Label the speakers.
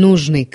Speaker 1: Nuznik